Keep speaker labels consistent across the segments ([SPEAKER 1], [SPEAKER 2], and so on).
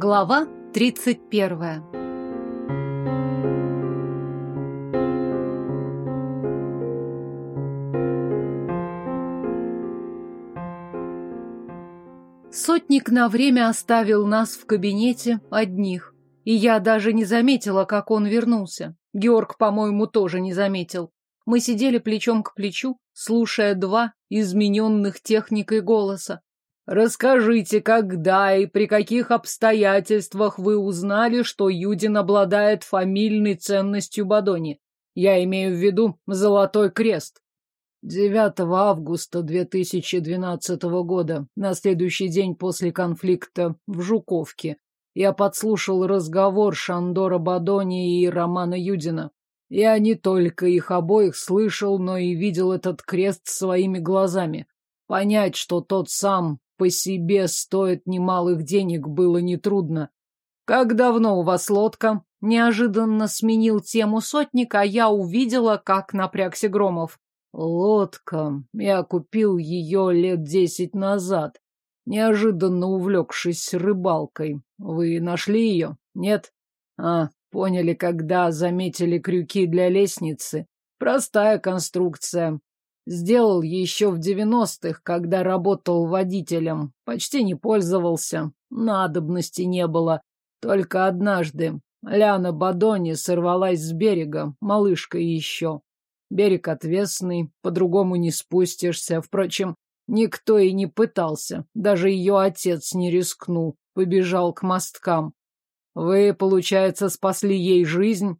[SPEAKER 1] Глава 31 Сотник на время оставил нас в кабинете одних, и я даже не заметила, как он вернулся. Георг, по-моему, тоже не заметил. Мы сидели плечом к плечу, слушая два измененных техникой голоса. Расскажите, когда и при каких обстоятельствах вы узнали, что Юдин обладает фамильной ценностью Бадони? Я имею в виду Золотой Крест. 9 августа 2012 года, на следующий день после конфликта в Жуковке, я подслушал разговор Шандора Бадони и Романа Юдина. Я не только их обоих слышал, но и видел этот крест своими глазами. Понять, что тот сам по себе стоит немалых денег, было нетрудно. «Как давно у вас лодка?» Неожиданно сменил тему сотник, а я увидела, как напрягся Громов. «Лодка. Я купил ее лет десять назад, неожиданно увлекшись рыбалкой. Вы нашли ее? Нет? А, поняли, когда заметили крюки для лестницы. Простая конструкция. Сделал еще в девяностых, когда работал водителем. Почти не пользовался. Надобности не было. Только однажды. Ляна Бадони сорвалась с берега, малышка еще. Берег отвесный, по-другому не спустишься. Впрочем, никто и не пытался. Даже ее отец не рискнул. Побежал к мосткам. Вы, получается, спасли ей жизнь?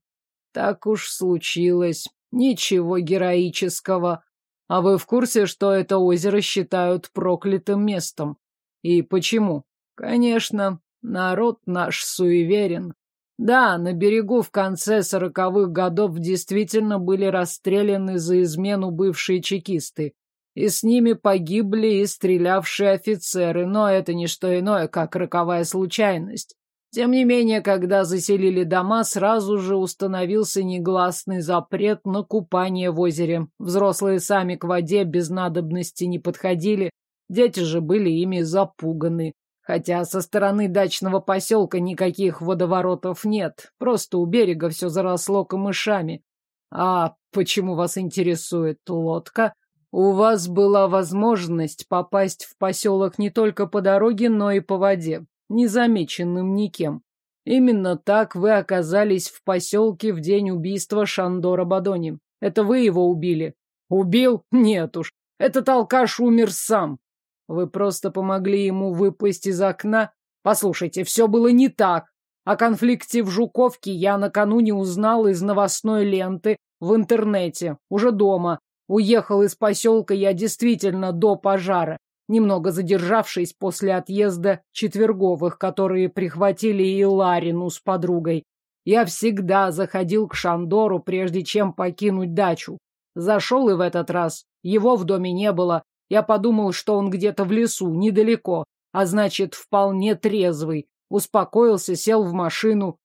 [SPEAKER 1] Так уж случилось. Ничего героического. А вы в курсе, что это озеро считают проклятым местом? И почему? Конечно, народ наш суеверен. Да, на берегу в конце сороковых годов действительно были расстреляны за измену бывшие чекисты. И с ними погибли и стрелявшие офицеры, но это не что иное, как роковая случайность. Тем не менее, когда заселили дома, сразу же установился негласный запрет на купание в озере. Взрослые сами к воде без надобности не подходили, дети же были ими запуганы. Хотя со стороны дачного поселка никаких водоворотов нет, просто у берега все заросло камышами. А почему вас интересует лодка? У вас была возможность попасть в поселок не только по дороге, но и по воде незамеченным никем. Именно так вы оказались в поселке в день убийства Шандора Бадони. Это вы его убили? Убил? Нет уж. Этот алкаш умер сам. Вы просто помогли ему выпасть из окна. Послушайте, все было не так. О конфликте в Жуковке я накануне узнал из новостной ленты в интернете, уже дома. Уехал из поселка я действительно до пожара немного задержавшись после отъезда четверговых, которые прихватили и Ларину с подругой. Я всегда заходил к Шандору, прежде чем покинуть дачу. Зашел и в этот раз. Его в доме не было. Я подумал, что он где-то в лесу, недалеко, а значит, вполне трезвый. Успокоился, сел в машину.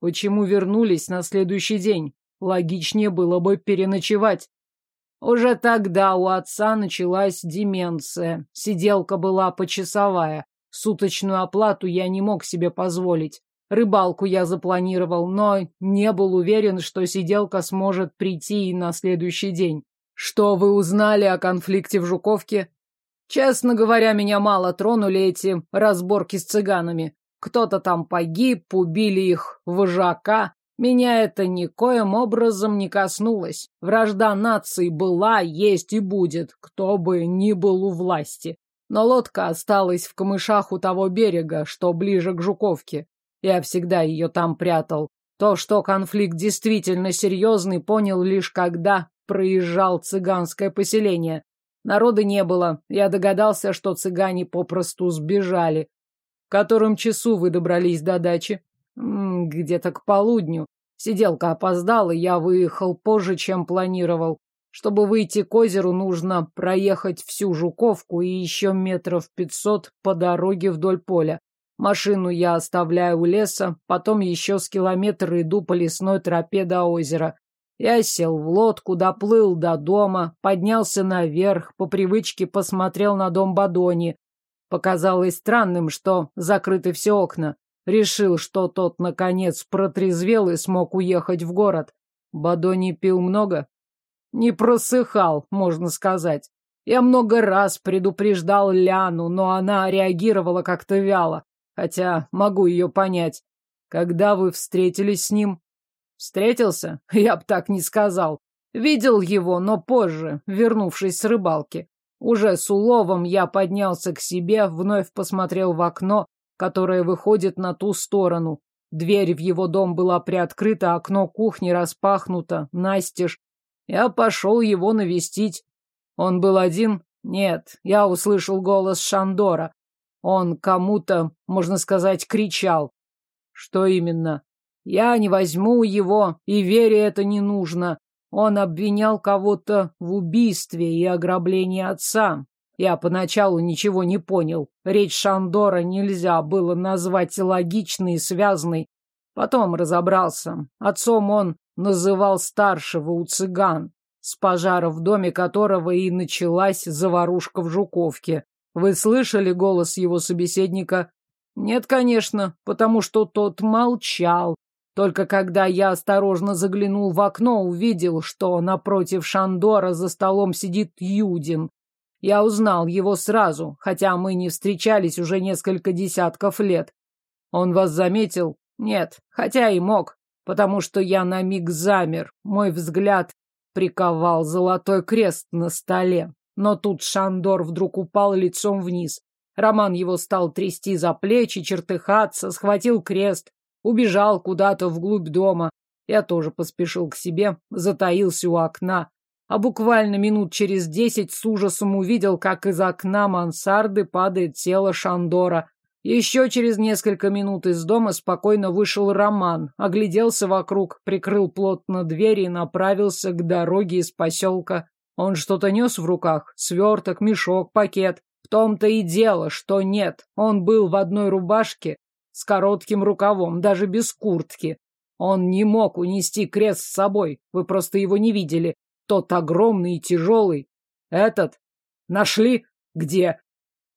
[SPEAKER 1] Почему вернулись на следующий день? Логичнее было бы переночевать. Уже тогда у отца началась деменция. Сиделка была почасовая. Суточную оплату я не мог себе позволить. Рыбалку я запланировал, но не был уверен, что сиделка сможет прийти и на следующий день. Что вы узнали о конфликте в Жуковке? Честно говоря, меня мало тронули эти разборки с цыганами. Кто-то там погиб, убили их вожака, меня это никоим образом не коснулось. Вражда нации была, есть и будет, кто бы ни был у власти. Но лодка осталась в камышах у того берега, что ближе к Жуковке. Я всегда ее там прятал. То, что конфликт действительно серьезный, понял лишь когда проезжал цыганское поселение. Народа не было. Я догадался, что цыгане попросту сбежали. В котором часу вы добрались до дачи? Где-то к полудню. Сиделка опоздала, я выехал позже, чем планировал. Чтобы выйти к озеру, нужно проехать всю Жуковку и еще метров пятьсот по дороге вдоль поля. Машину я оставляю у леса, потом еще с километра иду по лесной тропе до озера. Я сел в лодку, доплыл до дома, поднялся наверх, по привычке посмотрел на дом Бадони. Показалось странным, что закрыты все окна.
[SPEAKER 2] Решил, что тот, наконец, протрезвел и смог уехать в город. Бадо не пил много? Не просыхал, можно сказать. Я много раз предупреждал Ляну, но она реагировала как-то вяло, хотя могу ее понять. Когда вы встретились с ним? Встретился? Я б так не сказал. Видел его, но позже, вернувшись с рыбалки. Уже с уловом я поднялся к себе, вновь посмотрел в окно, которое выходит на ту сторону. Дверь в его дом была приоткрыта, окно кухни распахнуто, настежь. Я пошел его навестить. Он был один? Нет, я услышал голос Шандора. Он кому-то, можно сказать, кричал. Что именно? Я не возьму его, и Вере это не нужно. Он обвинял кого-то в убийстве и ограблении отца. Я поначалу ничего не понял. Речь Шандора нельзя было назвать логичной и связанной. Потом разобрался. Отцом он называл старшего у цыган, с пожара в доме которого и началась заварушка в Жуковке. Вы слышали голос его собеседника? Нет, конечно, потому что тот молчал, только когда я осторожно заглянул в окно, увидел, что напротив Шандора за столом сидит Юдин. Я узнал его сразу, хотя мы не встречались уже несколько десятков лет. Он вас заметил? Нет, хотя и мог, потому что я на миг замер. Мой взгляд приковал золотой крест на столе. Но тут Шандор вдруг упал лицом вниз. Роман его стал трясти за плечи, чертыхаться, схватил крест, Убежал куда-то вглубь дома. Я тоже поспешил к себе, затаился у окна. А буквально минут через десять с ужасом увидел, как из окна мансарды падает тело Шандора. Еще через несколько минут из дома спокойно вышел Роман, огляделся вокруг, прикрыл плотно дверь и направился к дороге из поселка. Он что-то нес в руках, сверток, мешок, пакет. В том-то и дело, что нет. Он был в одной рубашке, с коротким рукавом, даже без куртки. Он не мог унести крест с собой, вы просто его не видели. Тот огромный и тяжелый. Этот? Нашли? Где?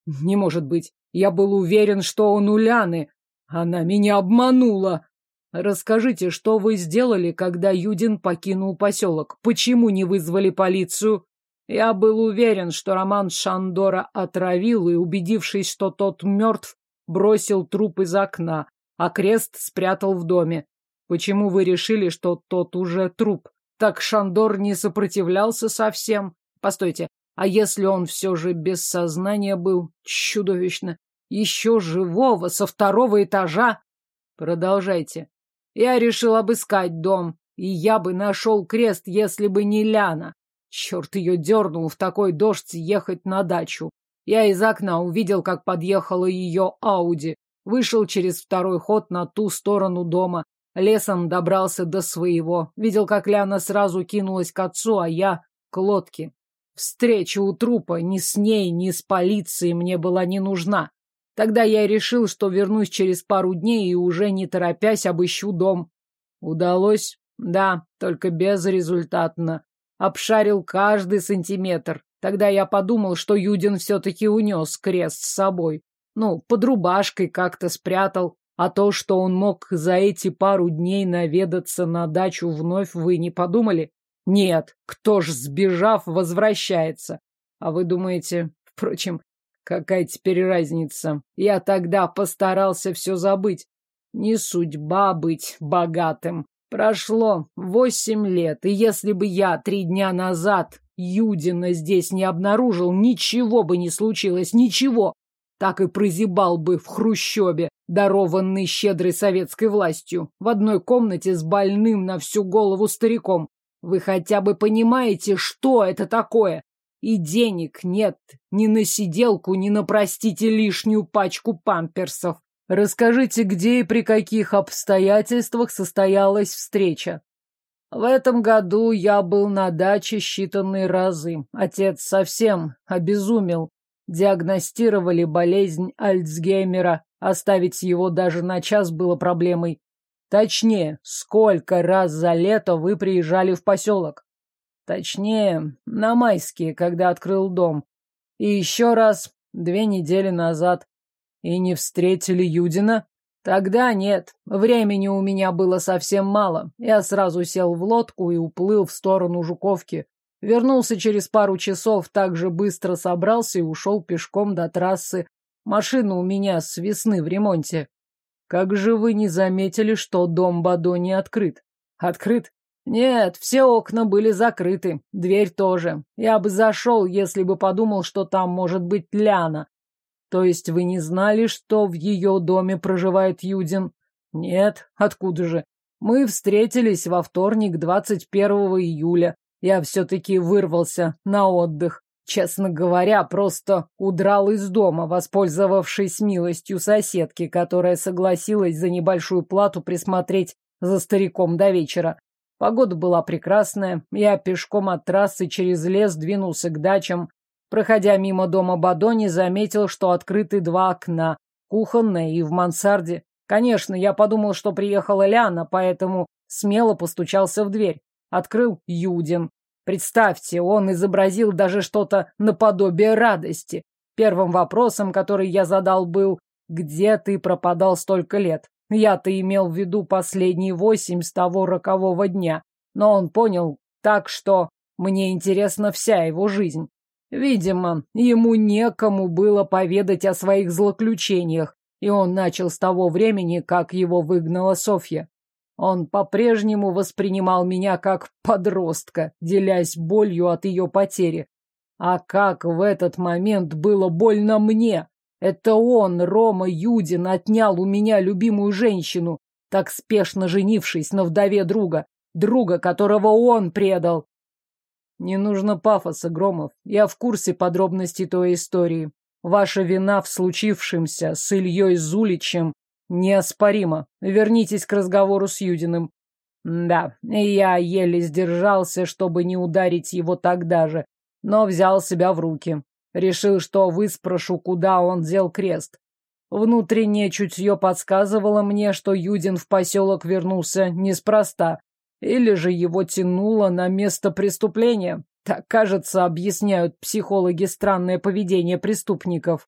[SPEAKER 2] Не может быть. Я был уверен, что он у Ляны. Она меня обманула. Расскажите, что вы сделали, когда Юдин покинул поселок? Почему не вызвали полицию? Я был уверен, что Роман Шандора отравил, и, убедившись, что тот мертв, бросил труп из окна, а крест спрятал в доме. Почему вы решили, что тот уже труп? Так Шандор не сопротивлялся совсем. Постойте, а если он все же без сознания был? Чудовищно. Еще живого, со второго этажа? Продолжайте. Я решил обыскать дом, и я бы нашел крест, если бы не Ляна. Черт ее дернул в такой дождь ехать на дачу. Я из окна увидел, как подъехала ее Ауди. Вышел через второй ход на ту сторону дома. Лесом добрался до своего. Видел, как Ляна сразу кинулась к отцу, а я к лодке. Встреча у трупа ни с ней, ни с полицией мне была не нужна. Тогда я решил, что вернусь через пару дней и уже не торопясь обыщу дом. Удалось? Да, только безрезультатно. Обшарил каждый сантиметр. Тогда я подумал, что Юдин все-таки унес крест с собой. Ну, под рубашкой как-то спрятал. А то, что он мог за эти пару дней наведаться на дачу вновь, вы не подумали? Нет, кто ж, сбежав, возвращается? А вы думаете... Впрочем, какая теперь разница? Я тогда постарался все забыть. Не судьба быть богатым. Прошло восемь лет, и если бы я три дня назад Юдина здесь не обнаружил, ничего бы не случилось, ничего. Так и прозябал бы в Хрущебе, дарованный щедрой советской властью, в одной комнате с больным на всю голову стариком. Вы хотя бы понимаете, что это такое? И денег нет ни на сиделку, ни на, простите, лишнюю пачку памперсов. Расскажите, где и при каких обстоятельствах состоялась встреча. В этом году я был на даче считанные разы. Отец совсем обезумел. Диагностировали болезнь Альцгеймера. Оставить его даже на час было проблемой. Точнее, сколько раз за лето вы приезжали в поселок? Точнее, на майские, когда открыл дом. И еще раз две недели назад. И не встретили Юдина? Тогда нет. Времени у меня было совсем мало. Я сразу сел в лодку и уплыл в сторону Жуковки. Вернулся через пару часов, так же быстро собрался и ушел пешком до трассы. Машина у меня с весны в ремонте. Как же вы не заметили, что дом Бадо не открыт? Открыт? Нет, все окна были закрыты, дверь тоже. Я бы зашел, если бы подумал, что там может быть Ляна. То есть вы не знали, что в ее доме проживает Юдин? Нет, откуда же? Мы встретились во вторник, 21 июля. Я все-таки вырвался на отдых. Честно говоря, просто удрал из дома, воспользовавшись милостью соседки, которая согласилась за небольшую плату присмотреть за стариком до вечера. Погода была прекрасная, я пешком от трассы через лес двинулся к дачам. Проходя мимо дома Бадони, заметил, что открыты два окна, кухонное и в мансарде. Конечно, я подумал, что приехала Ляна, поэтому смело постучался в дверь. Открыл Юдин. Представьте, он изобразил даже что-то наподобие радости. Первым вопросом, который я задал, был «Где ты пропадал столько лет?» Я-то имел в виду последние восемь с того рокового дня, но он понял так, что мне интересна вся его жизнь. Видимо, ему некому было поведать о своих злоключениях, и он начал с того времени, как его выгнала Софья. Он по-прежнему воспринимал меня как подростка, делясь болью от ее потери. А как в этот момент было больно мне! Это он, Рома Юдин, отнял у меня любимую женщину, так спешно женившись на вдове друга, друга, которого он предал. Не нужно пафоса, Громов. Я в курсе подробностей той истории. Ваша вина в случившемся с Ильей Зуличем неоспорима. Вернитесь к разговору с Юдиным. Да, я еле сдержался, чтобы не ударить его тогда же, но взял себя в руки. Решил, что выспрошу, куда он дел крест. Внутреннее чутье подсказывало мне, что Юдин в поселок вернулся неспроста. Или же его тянуло на место преступления. Так, кажется, объясняют психологи странное поведение преступников.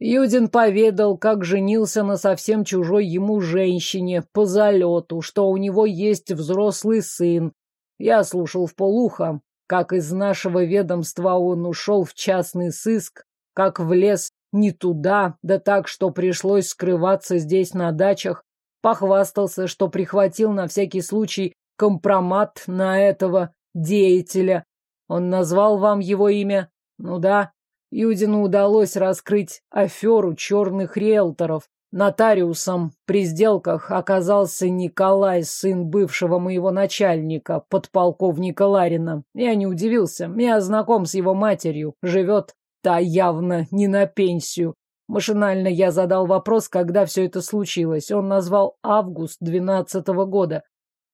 [SPEAKER 2] Юдин поведал, как женился на совсем чужой ему женщине по залету, что у него есть взрослый сын. Я слушал в полухо, как из нашего ведомства он ушел в частный сыск, как влез не туда, да так, что пришлось скрываться здесь на дачах, похвастался, что прихватил на всякий случай компромат на этого деятеля. Он назвал вам его имя? Ну да. Юдину удалось раскрыть аферу черных риэлторов, Нотариусом при сделках оказался Николай, сын бывшего моего начальника, подполковника Ларина. Я не удивился, я знаком с его матерью, живет та явно не на пенсию. Машинально я задал вопрос, когда все это случилось. Он назвал август двенадцатого года.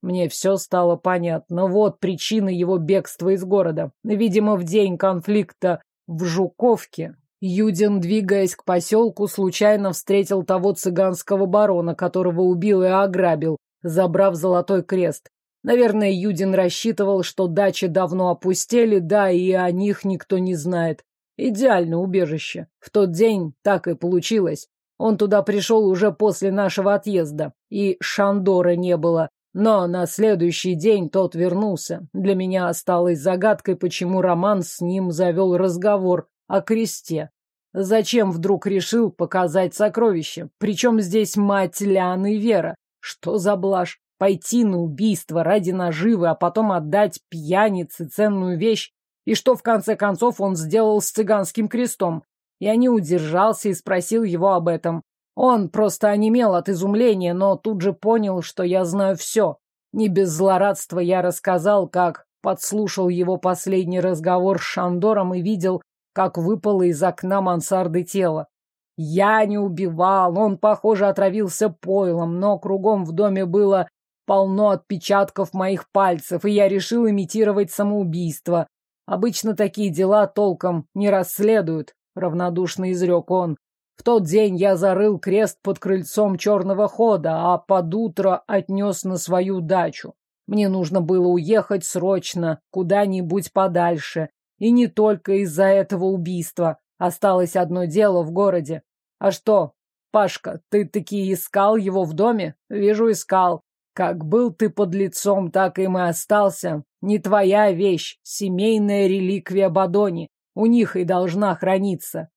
[SPEAKER 2] Мне все стало понятно. Вот причина его бегства из города. Видимо, в день конфликта в Жуковке Юдин, двигаясь к поселку, случайно встретил того цыганского барона, которого убил и ограбил, забрав золотой крест. Наверное, Юдин рассчитывал, что дачи давно опустели, да и о них никто не знает. Идеальное убежище. В тот день так и получилось. Он туда пришел уже после нашего отъезда, и Шандора не было. Но на следующий день тот вернулся. Для меня осталось загадкой, почему Роман с ним завел разговор, о кресте. Зачем вдруг решил показать сокровище? Причем здесь мать Ляны Вера? Что за блажь? Пойти на убийство ради наживы, а потом отдать пьянице ценную вещь? И что в конце концов он сделал с цыганским крестом? Я не удержался и спросил его об этом. Он просто онемел от изумления, но тут же понял, что я знаю все. Не без злорадства я рассказал, как подслушал его последний разговор с Шандором и видел, как выпало из окна мансарды тело. Я не убивал, он, похоже, отравился пойлом, но кругом в доме было полно отпечатков моих пальцев, и я решил имитировать самоубийство. Обычно такие дела толком не расследуют, равнодушно изрек он. В тот день я зарыл крест под крыльцом черного хода, а под утро отнес на свою дачу. Мне нужно было уехать срочно, куда-нибудь подальше, и не только из-за этого убийства. Осталось одно дело в городе. А что, Пашка, ты таки искал его в доме? Вижу, искал. Как был ты под лицом, так им и остался. Не твоя вещь, семейная реликвия Бадони. У них и должна храниться.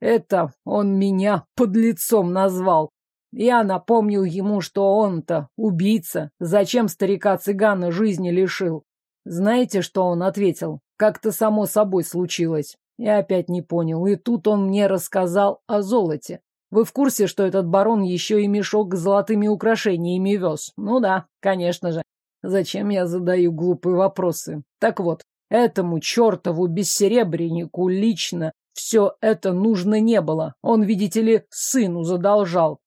[SPEAKER 2] Это он меня под лицом назвал. Я напомнил ему, что он-то убийца. Зачем старика-цыгана жизни лишил? Знаете, что он ответил? Как-то само собой случилось. Я опять не понял. И тут он мне рассказал о золоте. Вы в курсе, что этот барон еще и мешок с золотыми украшениями вез? Ну да, конечно же. Зачем я задаю глупые вопросы? Так вот, этому чертову бессеребреннику лично все это нужно не было. Он, видите ли, сыну задолжал.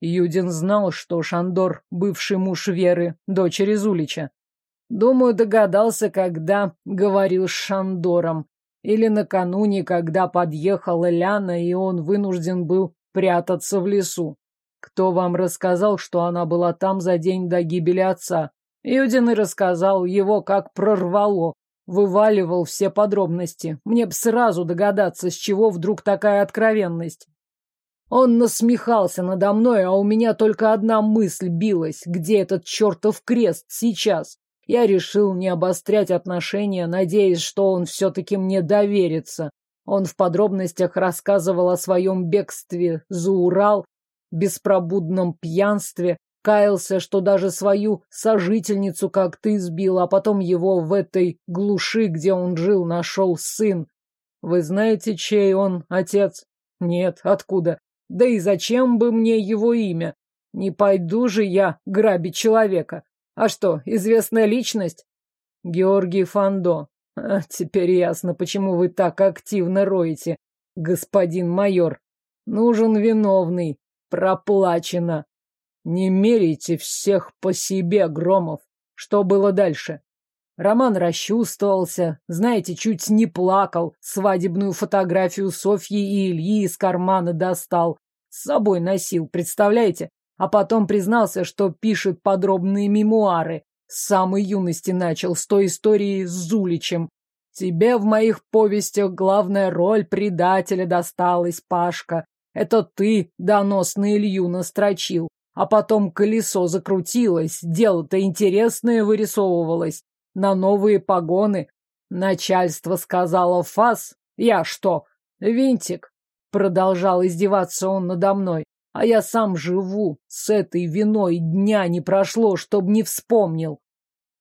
[SPEAKER 2] Юдин знал, что Шандор — бывший муж Веры, дочери Зулича. Думаю, догадался, когда говорил с Шандором. Или накануне, когда подъехала Ляна, и он вынужден был прятаться в лесу. Кто вам рассказал, что она была там за день до гибели отца? Юдин и рассказал его, как прорвало. Вываливал все подробности. Мне б сразу догадаться, с чего вдруг такая откровенность. Он насмехался надо мной, а у меня только одна мысль билась. Где этот чертов крест сейчас? Я решил не обострять отношения, надеясь, что он все-таки мне доверится. Он в подробностях рассказывал о своем бегстве за Урал, беспробудном пьянстве, каялся, что даже свою сожительницу как-то избил, а потом его в этой глуши, где он жил, нашел сын. Вы знаете, чей он отец? Нет, откуда? Да и зачем бы мне его имя? Не пойду же я грабить человека. А что, известная личность? Георгий Фандо. А теперь ясно, почему вы так активно роете, господин майор. Нужен виновный. Проплачено. Не меряйте всех по себе, Громов. Что было дальше? Роман расчувствовался, знаете, чуть не плакал, свадебную фотографию Софьи и Ильи из кармана достал, с собой носил, представляете? А потом признался, что пишет подробные мемуары. С самой юности начал, с той истории с Зуличем. Тебе в моих повестях главная роль предателя досталась, Пашка. Это ты доносный Илью настрочил. А потом колесо закрутилось, дело-то интересное вырисовывалось. На новые погоны. Начальство сказало фас. Я что, винтик? Продолжал издеваться он надо мной. А я сам живу. С этой виной дня не прошло, чтоб не вспомнил.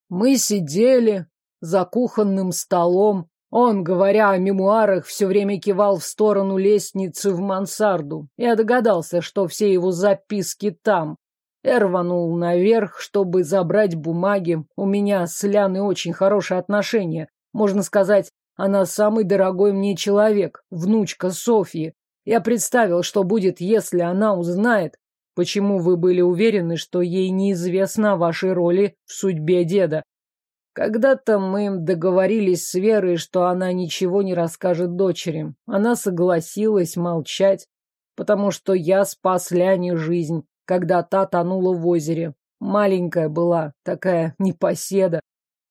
[SPEAKER 2] Мы сидели за кухонным столом. Он, говоря о мемуарах, все время кивал в сторону лестницы в мансарду. Я догадался, что все его записки там. Я рванул наверх, чтобы забрать бумаги. У меня с Ляной очень хорошие отношения. Можно сказать, она самый дорогой мне человек, внучка Софьи. Я представил, что будет, если она узнает, почему вы были уверены, что ей неизвестно о вашей роли в судьбе деда. Когда-то мы договорились с Верой, что она ничего не расскажет дочери. Она согласилась молчать, потому что я спас Ляне жизнь, когда та тонула в озере. Маленькая была, такая непоседа.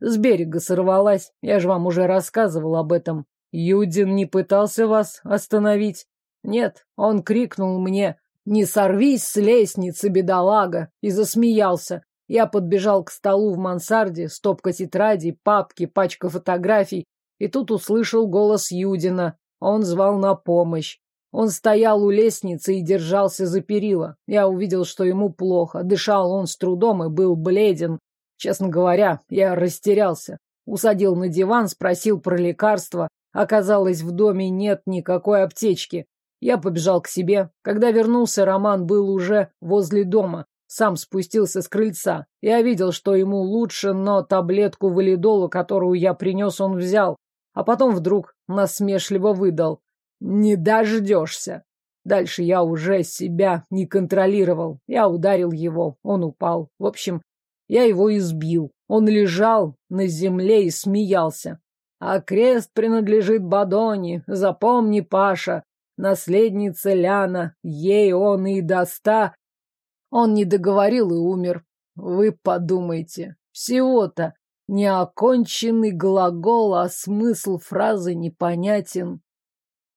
[SPEAKER 2] С берега сорвалась, я же вам уже рассказывал об этом. Юдин не пытался вас остановить? Нет, он крикнул мне «Не сорвись с лестницы, бедолага!» и засмеялся. Я подбежал к столу в мансарде, стопка тетрадей, папки, пачка фотографий, и тут услышал голос Юдина. Он звал на помощь. Он стоял у лестницы и держался за перила. Я увидел, что ему плохо. Дышал он с трудом и был бледен. Честно говоря, я растерялся. Усадил на диван, спросил про лекарства. Оказалось, в доме нет никакой аптечки. Я побежал к себе. Когда вернулся, Роман был уже возле дома. Сам спустился с крыльца. Я видел, что ему лучше, но таблетку валидола, которую я принес, он взял. А потом вдруг насмешливо выдал. «Не дождешься». Дальше я уже себя не контролировал. Я ударил его, он упал. В общем, я его избил. Он лежал на земле и смеялся. А крест принадлежит Бадони. Запомни, Паша, наследница Ляна, ей он и доста. Он не договорил и умер. Вы подумайте, всего-то неоконченный глагол, а смысл фразы непонятен.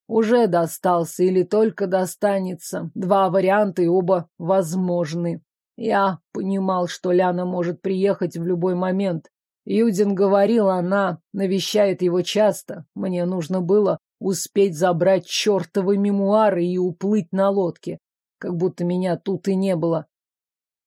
[SPEAKER 2] Уже достался или только достанется. Два варианта и оба возможны. Я понимал, что Ляна может приехать в любой момент. Юдин говорил, она навещает его часто. Мне нужно было успеть забрать чертовы мемуары и уплыть на лодке. Как будто меня тут и не было.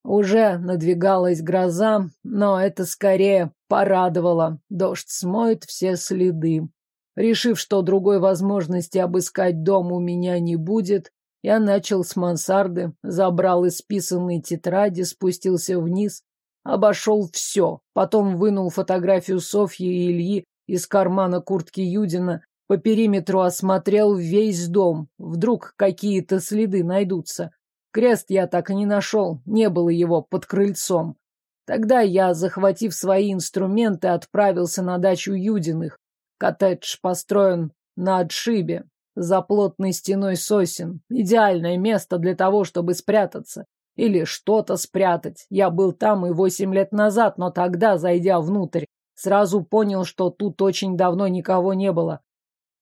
[SPEAKER 2] Уже надвигалась гроза, но это скорее порадовало. Дождь смоет все следы. Решив, что другой возможности обыскать дом у меня не будет, я начал с мансарды, забрал исписанные тетради, спустился вниз, обошел все, потом вынул фотографию Софьи и Ильи из кармана куртки Юдина, по периметру осмотрел весь дом, вдруг какие-то следы найдутся. Крест я так и не нашел, не было его под крыльцом. Тогда я, захватив свои инструменты, отправился на дачу Юдиных. Коттедж построен на отшибе, за плотной стеной сосен. Идеальное место для того, чтобы спрятаться. Или что-то спрятать. Я был там и восемь лет назад, но тогда, зайдя внутрь, сразу понял, что тут очень давно никого не было.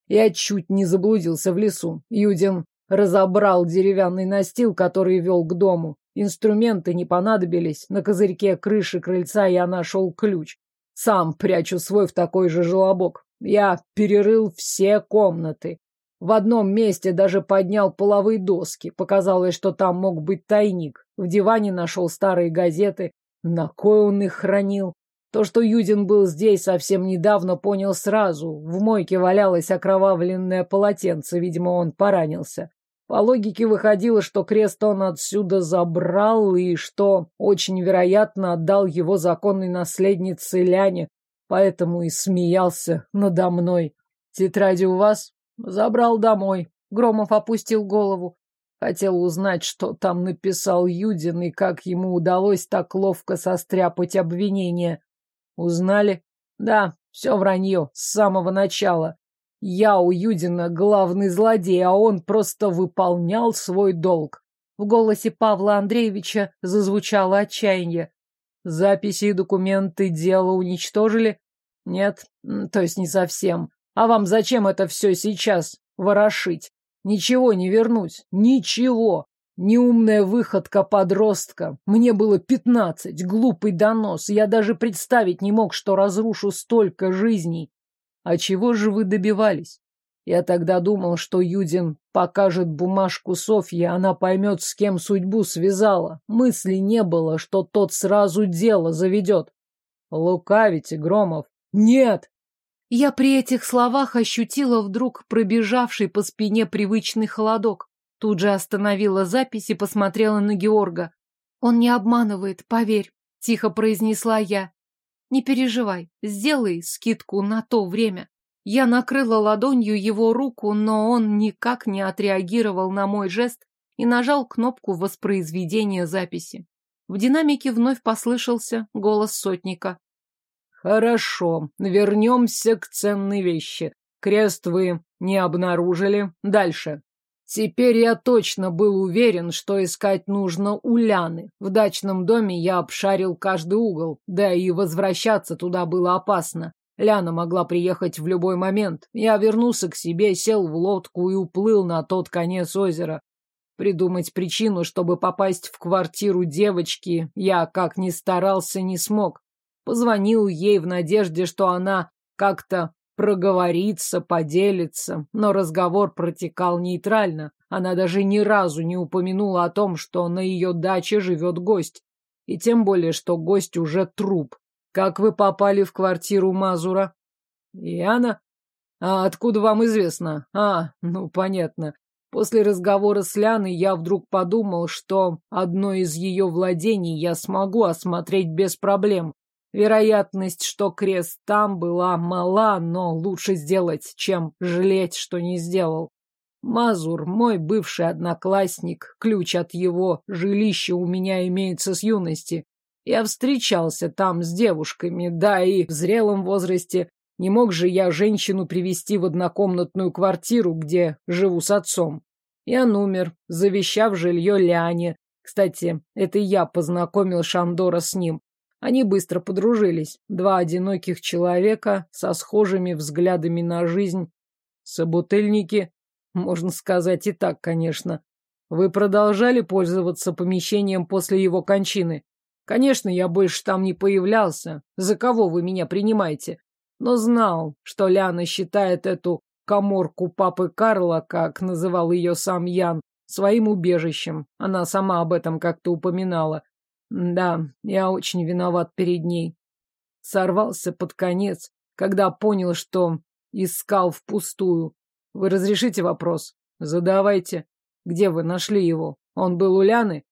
[SPEAKER 2] Я чуть не заблудился в лесу. Юдин разобрал деревянный настил, который вел к дому. Инструменты не понадобились. На козырьке крыши крыльца я нашел ключ. Сам прячу свой в такой же желобок. Я перерыл все комнаты. В одном месте даже поднял половые доски. Показалось, что там мог быть тайник. В диване нашел старые газеты. На кой он их хранил? То, что Юдин был здесь совсем недавно, понял сразу. В мойке валялось окровавленное полотенце. Видимо, он поранился. По логике выходило, что крест он отсюда забрал и что, очень вероятно, отдал его законной наследнице Ляне, поэтому и смеялся надо мной. «Тетради у вас?» Забрал домой. Громов опустил голову. Хотел узнать, что там написал Юдин и как ему удалось так ловко состряпать обвинение. Узнали? Да, все вранье, с самого начала. Я у Юдина главный злодей, а он просто выполнял свой долг. В голосе Павла Андреевича зазвучало отчаяние. Записи и документы дела уничтожили? Нет, то есть не совсем. А вам зачем это все сейчас ворошить? Ничего не вернуть. Ничего. Неумная выходка подростка. Мне было пятнадцать, глупый донос. Я даже представить не мог, что разрушу столько жизней. А чего же вы добивались? Я тогда думал, что Юдин покажет бумажку Софье, она поймет, с кем судьбу связала. Мысли не было, что тот сразу дело заведет. Лукавите, Громов. Нет,
[SPEAKER 1] я при этих словах ощутила вдруг пробежавший по спине привычный холодок. Тут же остановила запись и посмотрела на Георга. «Он не обманывает, поверь», — тихо произнесла я. «Не переживай, сделай скидку на то время». Я накрыла ладонью его руку, но он никак не отреагировал на мой жест и нажал кнопку воспроизведения записи. В динамике вновь послышался голос сотника.
[SPEAKER 2] Хорошо, вернемся к ценной вещи. Крест вы не обнаружили. Дальше. Теперь я точно был уверен, что искать нужно у Ляны. В дачном доме я обшарил каждый угол, да и возвращаться туда было опасно. Ляна могла приехать в любой момент. Я вернулся к себе, сел в лодку и уплыл на тот конец озера. Придумать причину, чтобы попасть в квартиру девочки, я, как ни старался, не смог. Позвонил ей в надежде, что она как-то проговорится, поделится, но разговор протекал нейтрально. Она даже ни разу не упомянула о том, что на ее даче живет гость. И тем более, что гость уже труп. Как вы попали в квартиру Мазура? Яна? А откуда вам известно? А, ну, понятно. После разговора с Ляной я вдруг подумал, что одно из ее владений я смогу осмотреть без проблем. Вероятность, что крест там была мала, но лучше сделать, чем жалеть, что не сделал. Мазур, мой бывший одноклассник, ключ от его жилища у меня имеется с юности. Я встречался там с девушками, да и в зрелом возрасте. Не мог же я женщину привести в однокомнатную квартиру, где живу с отцом. Он умер, завещав жилье Ляне. Кстати, это я познакомил Шандора с ним. Они быстро подружились. Два одиноких человека со схожими взглядами на жизнь. Собутыльники. Можно сказать и так, конечно. Вы продолжали пользоваться помещением после его кончины? Конечно, я больше там не появлялся. За кого вы меня принимаете? Но знал, что Ляна считает эту коморку папы Карла, как называл ее сам Ян, своим убежищем. Она сама об этом как-то упоминала. Да, я очень виноват перед ней. Сорвался под конец, когда понял, что искал впустую. Вы разрешите вопрос? Задавайте. Где вы нашли его? Он был у Ляны?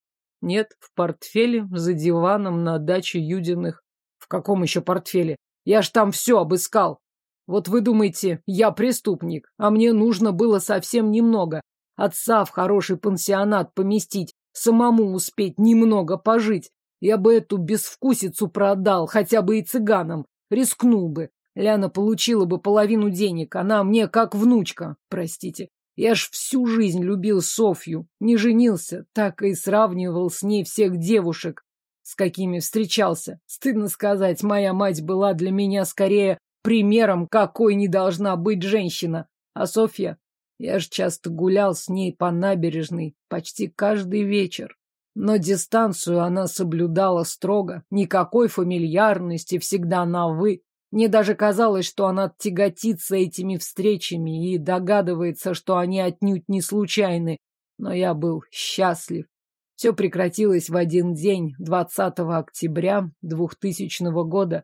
[SPEAKER 2] Нет, в портфеле, за диваном на даче Юдиных. В каком еще портфеле? Я ж там все обыскал. Вот вы думаете, я преступник, а мне нужно было совсем немного. Отца в хороший пансионат поместить, самому успеть немного пожить. Я бы эту безвкусицу продал, хотя бы и цыганам. Рискнул бы. Ляна получила бы половину денег, она мне как внучка, простите. Я ж всю жизнь любил Софью, не женился, так и сравнивал с ней всех девушек, с какими встречался. Стыдно сказать, моя мать была для меня скорее примером, какой не должна быть женщина. А Софья? Я ж часто гулял с ней по набережной почти каждый вечер. Но дистанцию она соблюдала строго, никакой фамильярности, всегда на «вы». Мне даже казалось, что она тяготится этими встречами и догадывается, что они отнюдь не случайны. Но я был счастлив. Все прекратилось в один день, 20 октября 2000 года.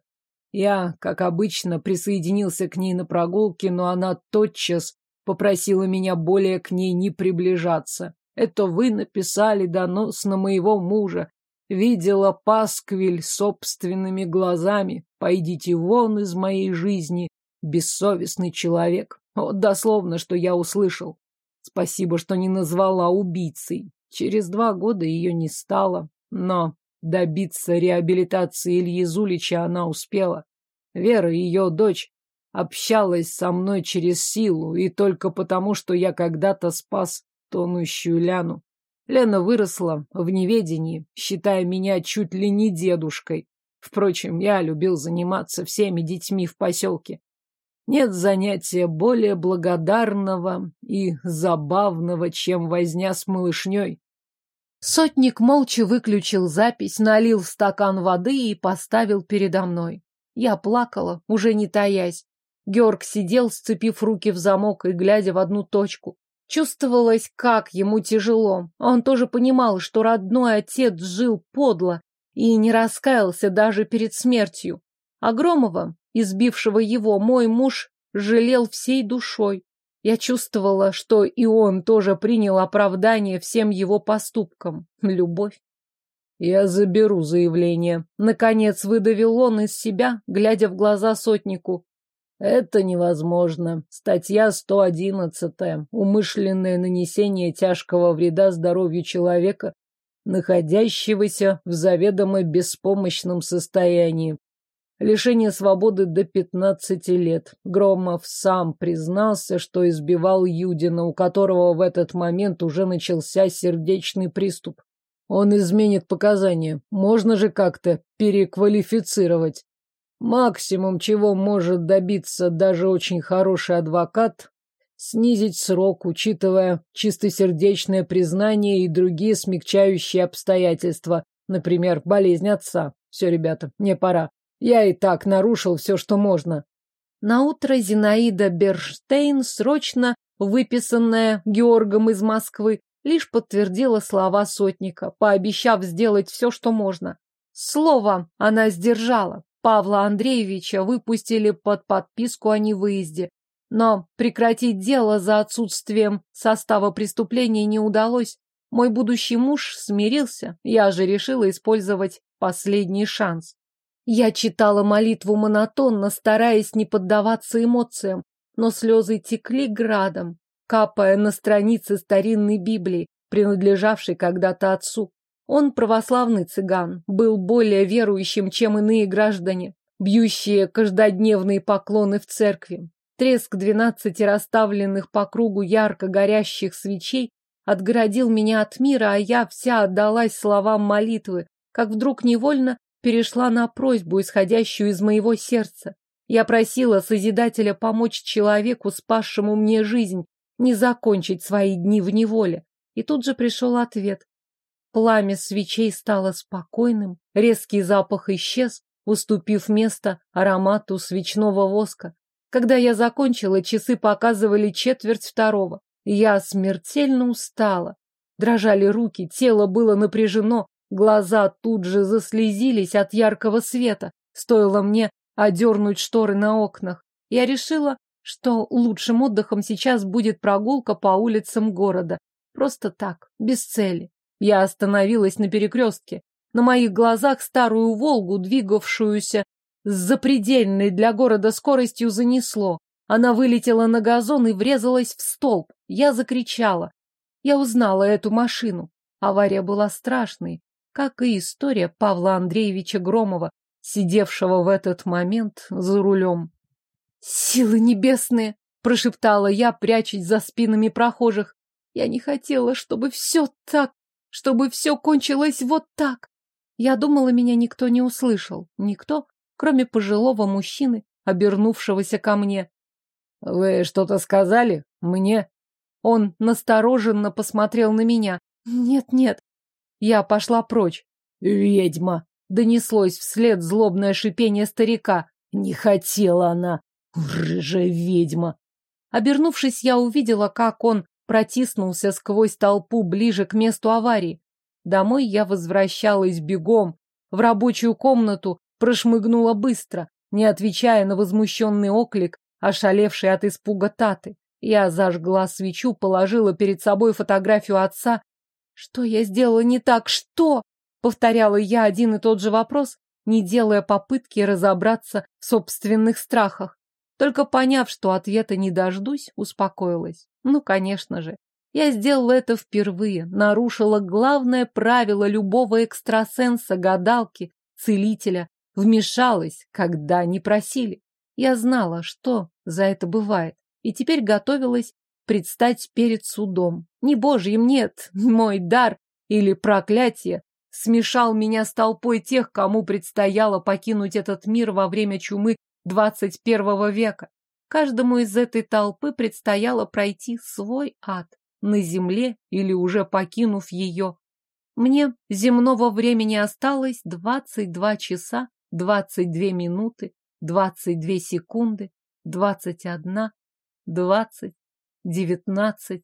[SPEAKER 2] Я, как обычно, присоединился к ней на прогулке, но она тотчас попросила меня более к ней не приближаться. Это вы написали донос на моего мужа, Видела пасквиль собственными глазами. Пойдите вон из моей жизни, бессовестный человек. Вот дословно, что я услышал. Спасибо, что не назвала убийцей. Через два года ее не стало, но добиться реабилитации Ильи Зулича она успела. Вера, ее дочь, общалась со мной через силу, и только потому, что я когда-то спас тонущую Ляну. Лена выросла в неведении, считая меня чуть ли не дедушкой. Впрочем, я любил заниматься всеми детьми в поселке. Нет занятия более благодарного и забавного, чем возня с малышней.
[SPEAKER 1] Сотник молча выключил запись, налил стакан воды и поставил передо мной. Я плакала, уже не таясь. Георг сидел, сцепив руки в замок и глядя в одну точку. Чувствовалось, как ему тяжело. Он тоже понимал, что родной отец жил подло и не раскаялся даже перед смертью. Громова, избившего его, мой муж жалел всей душой. Я чувствовала, что и он тоже принял оправдание всем его поступкам. Любовь.
[SPEAKER 2] Я заберу заявление.
[SPEAKER 1] Наконец выдавил он из себя, глядя в глаза сотнику.
[SPEAKER 2] Это невозможно. Статья 111. Умышленное нанесение тяжкого вреда здоровью человека, находящегося в заведомо беспомощном состоянии. Лишение свободы до 15 лет. Громов сам признался, что избивал Юдина, у которого в этот момент уже начался сердечный приступ. Он изменит показания. Можно же как-то переквалифицировать. Максимум, чего может добиться даже очень хороший адвокат, снизить срок, учитывая чистосердечное признание и другие смягчающие обстоятельства, например, болезнь отца. Все, ребята, мне пора. Я и так нарушил все, что можно.
[SPEAKER 1] Наутро Зинаида Берштейн, срочно выписанная Георгом из Москвы, лишь подтвердила слова сотника, пообещав сделать все, что можно. Слово она сдержала. Павла Андреевича выпустили под подписку о невыезде. Но прекратить дело за отсутствием состава преступления не удалось. Мой будущий муж смирился, я же решила использовать последний шанс. Я читала молитву монотонно, стараясь не поддаваться эмоциям, но слезы текли градом, капая на страницы старинной Библии, принадлежавшей когда-то отцу. Он православный цыган, был более верующим, чем иные граждане, бьющие каждодневные поклоны в церкви. Треск двенадцати расставленных по кругу ярко горящих свечей отгородил меня от мира, а я вся отдалась словам молитвы, как вдруг невольно перешла на просьбу, исходящую из моего сердца. Я просила Созидателя помочь человеку, спасшему мне жизнь, не закончить свои дни в неволе. И тут же пришел ответ. Пламя свечей стало спокойным, резкий запах исчез, уступив место аромату свечного воска. Когда я закончила, часы показывали четверть второго. Я смертельно устала. Дрожали руки, тело было напряжено, глаза тут же заслезились от яркого света. Стоило мне одернуть шторы на окнах. Я решила, что лучшим отдыхом сейчас будет прогулка по улицам города. Просто так, без цели. Я остановилась на перекрестке. На моих глазах старую «Волгу», двигавшуюся с запредельной для города скоростью, занесло. Она вылетела на газон и врезалась в столб. Я закричала. Я узнала эту машину. Авария была страшной, как и история Павла Андреевича Громова, сидевшего в этот момент за рулем. «Силы небесные!» — прошептала я, прячась за спинами прохожих. «Я не хотела, чтобы все так, чтобы все кончилось вот так!» Я думала, меня никто не услышал. Никто, кроме пожилого мужчины, обернувшегося ко мне.
[SPEAKER 2] «Вы что-то сказали? Мне?»
[SPEAKER 1] Он настороженно посмотрел на меня. «Нет-нет». Я пошла прочь.
[SPEAKER 2] «Ведьма!» — донеслось вслед злобное шипение старика. «Не хотела она! Рыжая ведьма!»
[SPEAKER 1] Обернувшись, я увидела, как он протиснулся сквозь толпу ближе к месту аварии. Домой я возвращалась бегом. В рабочую комнату прошмыгнула быстро, не отвечая на возмущенный оклик, ошалевший от испуга Таты. Я зажгла свечу, положила перед собой фотографию отца. Что я сделала не так? Что? Повторяла я один и тот же вопрос, не делая попытки разобраться в собственных страхах. Только поняв, что ответа не дождусь, успокоилась. Ну, конечно же, я сделала это впервые, нарушила главное правило любого экстрасенса, гадалки, целителя, вмешалась, когда не просили. Я знала, что за это бывает, и теперь готовилась предстать перед судом. Не божьим, нет, мой дар или проклятие смешал меня с толпой тех, кому предстояло покинуть этот мир во время чумы двадцать первого века. Каждому из этой толпы предстояло пройти свой ад на земле или уже покинув ее. Мне земного времени осталось двадцать два часа, двадцать две минуты, двадцать две секунды, двадцать одна, двадцать, девятнадцать.